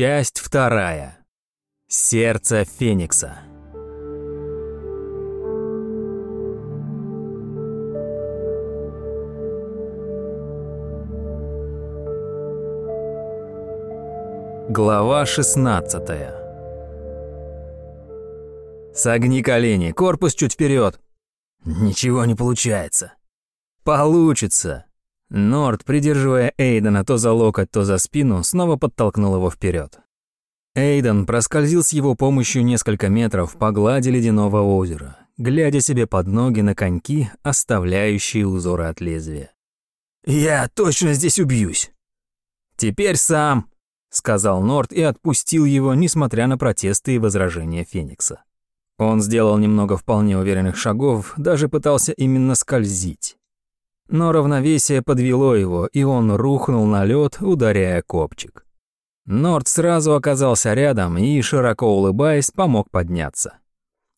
Часть вторая. Сердце Феникса. Глава 16 Согни колени, корпус чуть вперед. Ничего не получается. Получится. Норд, придерживая Эйдена то за локоть, то за спину, снова подтолкнул его вперед. Эйден проскользил с его помощью несколько метров по глади ледяного озера, глядя себе под ноги на коньки, оставляющие узоры от лезвия. «Я точно здесь убьюсь!» «Теперь сам!» — сказал Норд и отпустил его, несмотря на протесты и возражения Феникса. Он сделал немного вполне уверенных шагов, даже пытался именно скользить. Но равновесие подвело его, и он рухнул на лед, ударяя копчик. Норд сразу оказался рядом и, широко улыбаясь, помог подняться.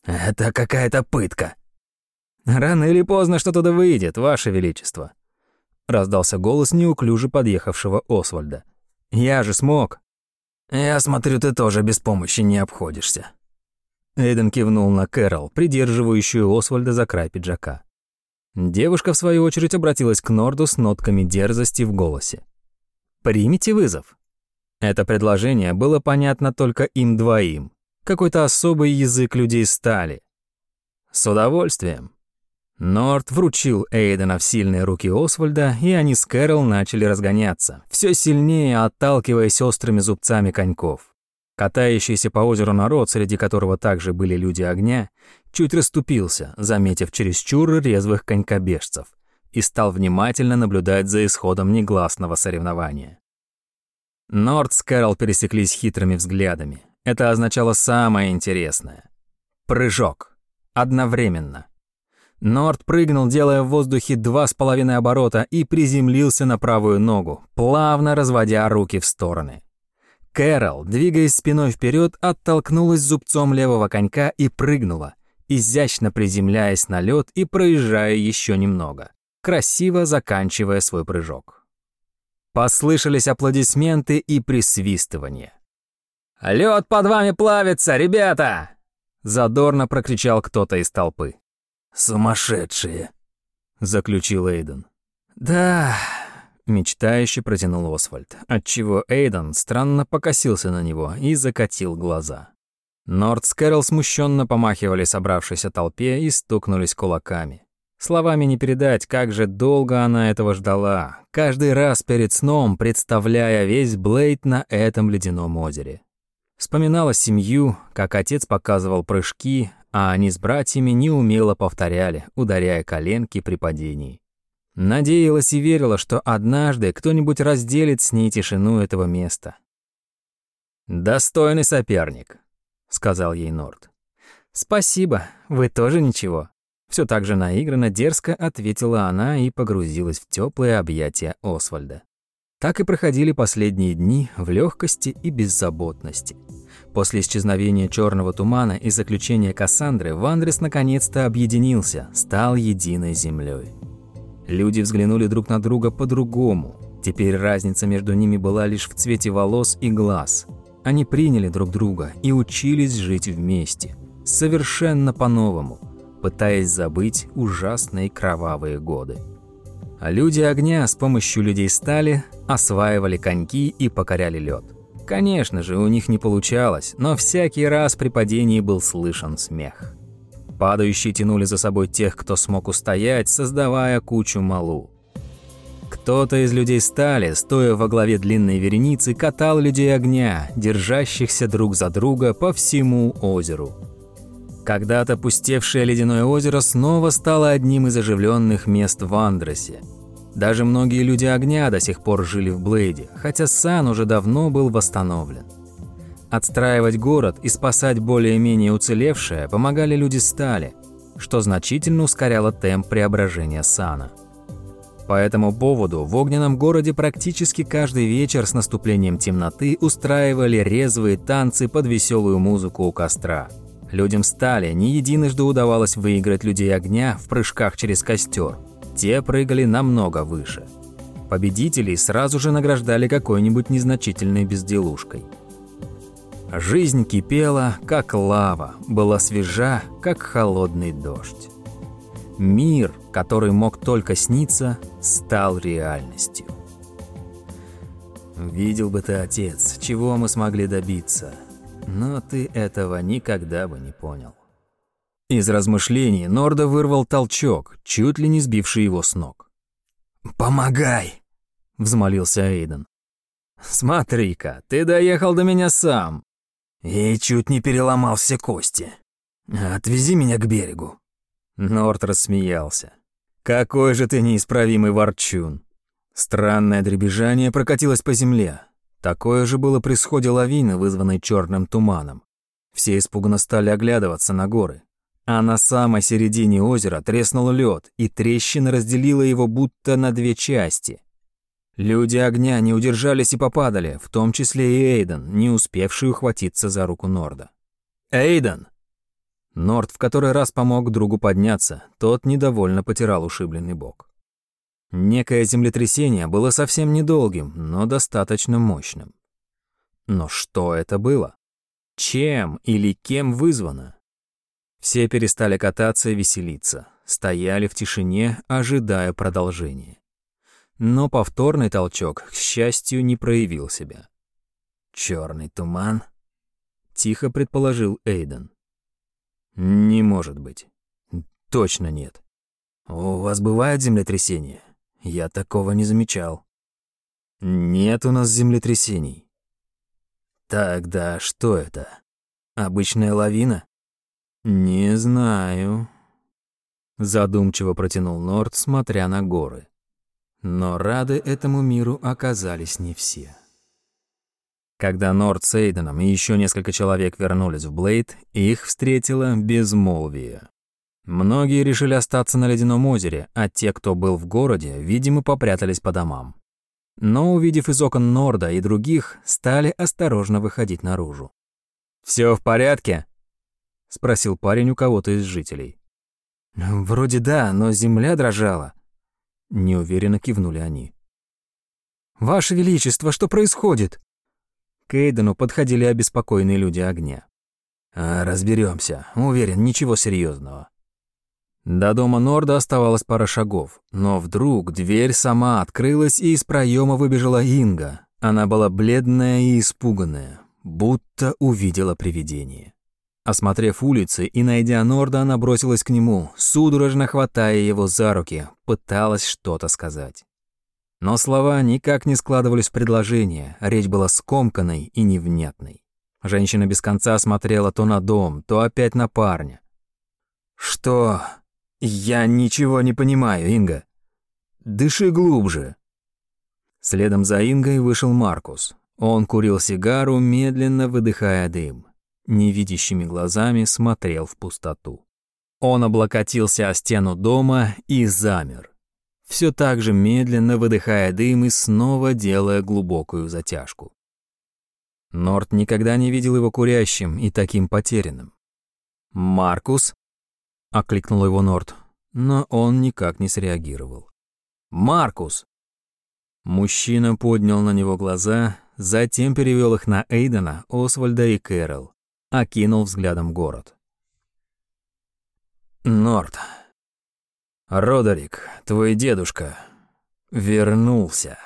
«Это какая-то пытка!» «Рано или поздно что-то да выйдет, Ваше Величество!» Раздался голос неуклюже подъехавшего Освальда. «Я же смог!» «Я смотрю, ты тоже без помощи не обходишься!» Эйден кивнул на Кэрол, придерживающую Освальда за край пиджака. Девушка, в свою очередь, обратилась к Норду с нотками дерзости в голосе. «Примите вызов». Это предложение было понятно только им двоим. Какой-то особый язык людей стали. «С удовольствием». Норд вручил Эйдена в сильные руки Освальда, и они с Кэрол начали разгоняться, все сильнее отталкиваясь острыми зубцами коньков. Катающийся по озеру народ, среди которого также были люди огня, чуть расступился, заметив чересчур резвых конькобежцев, и стал внимательно наблюдать за исходом негласного соревнования. Норд с Кэрол пересеклись хитрыми взглядами. Это означало самое интересное. Прыжок. Одновременно. Норд прыгнул, делая в воздухе два с половиной оборота и приземлился на правую ногу, плавно разводя руки в стороны. Кэрол, двигаясь спиной вперед, оттолкнулась зубцом левого конька и прыгнула, изящно приземляясь на лед и проезжая еще немного, красиво заканчивая свой прыжок. Послышались аплодисменты и присвистывания. «Лед под вами плавится, ребята!» Задорно прокричал кто-то из толпы. «Сумасшедшие!» Заключил Эйден. «Да, Мечтающе протянул Освальд, отчего Эйден странно покосился на него и закатил глаза. Норд с Кэрол смущенно помахивали собравшейся толпе и стукнулись кулаками. Словами не передать, как же долго она этого ждала, каждый раз перед сном представляя весь Блейд на этом ледяном озере. Вспоминала семью, как отец показывал прыжки, а они с братьями неумело повторяли, ударяя коленки при падении. Надеялась и верила, что однажды кто-нибудь разделит с ней тишину этого места. «Достойный соперник», — сказал ей Норд. «Спасибо, вы тоже ничего». Все так же наигранно, дерзко ответила она и погрузилась в теплые объятия Освальда. Так и проходили последние дни в легкости и беззаботности. После исчезновения черного тумана и заключения Кассандры Вандрес наконец-то объединился, стал единой землей. Люди взглянули друг на друга по-другому. Теперь разница между ними была лишь в цвете волос и глаз. Они приняли друг друга и учились жить вместе. Совершенно по-новому, пытаясь забыть ужасные кровавые годы. А люди огня с помощью людей стали осваивали коньки и покоряли лед. Конечно же, у них не получалось, но всякий раз при падении был слышен смех. Падающие тянули за собой тех, кто смог устоять, создавая кучу малу. Кто-то из людей стали, стоя во главе длинной вереницы, катал людей огня, держащихся друг за друга по всему озеру. Когда-то пустевшее ледяное озеро снова стало одним из оживленных мест в Андросе. Даже многие люди огня до сих пор жили в Блейде, хотя Сан уже давно был восстановлен. Отстраивать город и спасать более-менее уцелевшее помогали люди стали, что значительно ускоряло темп преображения Сана. По этому поводу в огненном городе практически каждый вечер с наступлением темноты устраивали резвые танцы под веселую музыку у костра. Людям стали не единожды удавалось выиграть людей огня в прыжках через костер. Те прыгали намного выше. Победителей сразу же награждали какой-нибудь незначительной безделушкой – Жизнь кипела, как лава, была свежа, как холодный дождь. Мир, который мог только сниться, стал реальностью. Видел бы ты, отец, чего мы смогли добиться, но ты этого никогда бы не понял. Из размышлений Норда вырвал толчок, чуть ли не сбивший его с ног. «Помогай!» — взмолился Эйден. «Смотри-ка, ты доехал до меня сам!» «И чуть не переломал все кости. Отвези меня к берегу!» Норд рассмеялся. «Какой же ты неисправимый ворчун!» Странное дребезжание прокатилось по земле. Такое же было при сходе лавины, вызванной черным туманом. Все испуганно стали оглядываться на горы. А на самой середине озера треснул лед, и трещина разделила его будто на две части. Люди огня не удержались и попадали, в том числе и Эйден, не успевший ухватиться за руку Норда. «Эйден!» Норд в который раз помог другу подняться, тот недовольно потирал ушибленный бок. Некое землетрясение было совсем недолгим, но достаточно мощным. Но что это было? Чем или кем вызвано? Все перестали кататься и веселиться, стояли в тишине, ожидая продолжения. Но повторный толчок, к счастью, не проявил себя. Черный туман?» — тихо предположил Эйден. «Не может быть. Точно нет. У вас бывают землетрясения? Я такого не замечал». «Нет у нас землетрясений». «Тогда что это? Обычная лавина?» «Не знаю», — задумчиво протянул Норд, смотря на горы. Но рады этому миру оказались не все. Когда Норд с Эйденом и еще несколько человек вернулись в Блейд, их встретило безмолвие. Многие решили остаться на Ледяном озере, а те, кто был в городе, видимо, попрятались по домам. Но, увидев из окон Норда и других, стали осторожно выходить наружу. «Все в порядке?» — спросил парень у кого-то из жителей. «Вроде да, но земля дрожала». Неуверенно кивнули они. «Ваше Величество, что происходит?» К Эйдену подходили обеспокоенные люди огня. «А, «Разберемся. Уверен, ничего серьезного. До дома Норда оставалось пара шагов, но вдруг дверь сама открылась, и из проема выбежала Инга. Она была бледная и испуганная, будто увидела привидение. Осмотрев улицы и найдя Норда, она бросилась к нему, судорожно хватая его за руки, пыталась что-то сказать. Но слова никак не складывались в предложение, речь была скомканной и невнятной. Женщина без конца смотрела то на дом, то опять на парня. «Что? Я ничего не понимаю, Инга. Дыши глубже». Следом за Ингой вышел Маркус. Он курил сигару, медленно выдыхая дым невидящими глазами смотрел в пустоту. Он облокотился о стену дома и замер, все так же медленно выдыхая дым и снова делая глубокую затяжку. Норт никогда не видел его курящим и таким потерянным. «Маркус?» — окликнул его Норт, но он никак не среагировал. «Маркус!» Мужчина поднял на него глаза, затем перевел их на Эйдена, Освальда и Кэрол окинул взглядом город. «Норд. Родерик, твой дедушка, вернулся».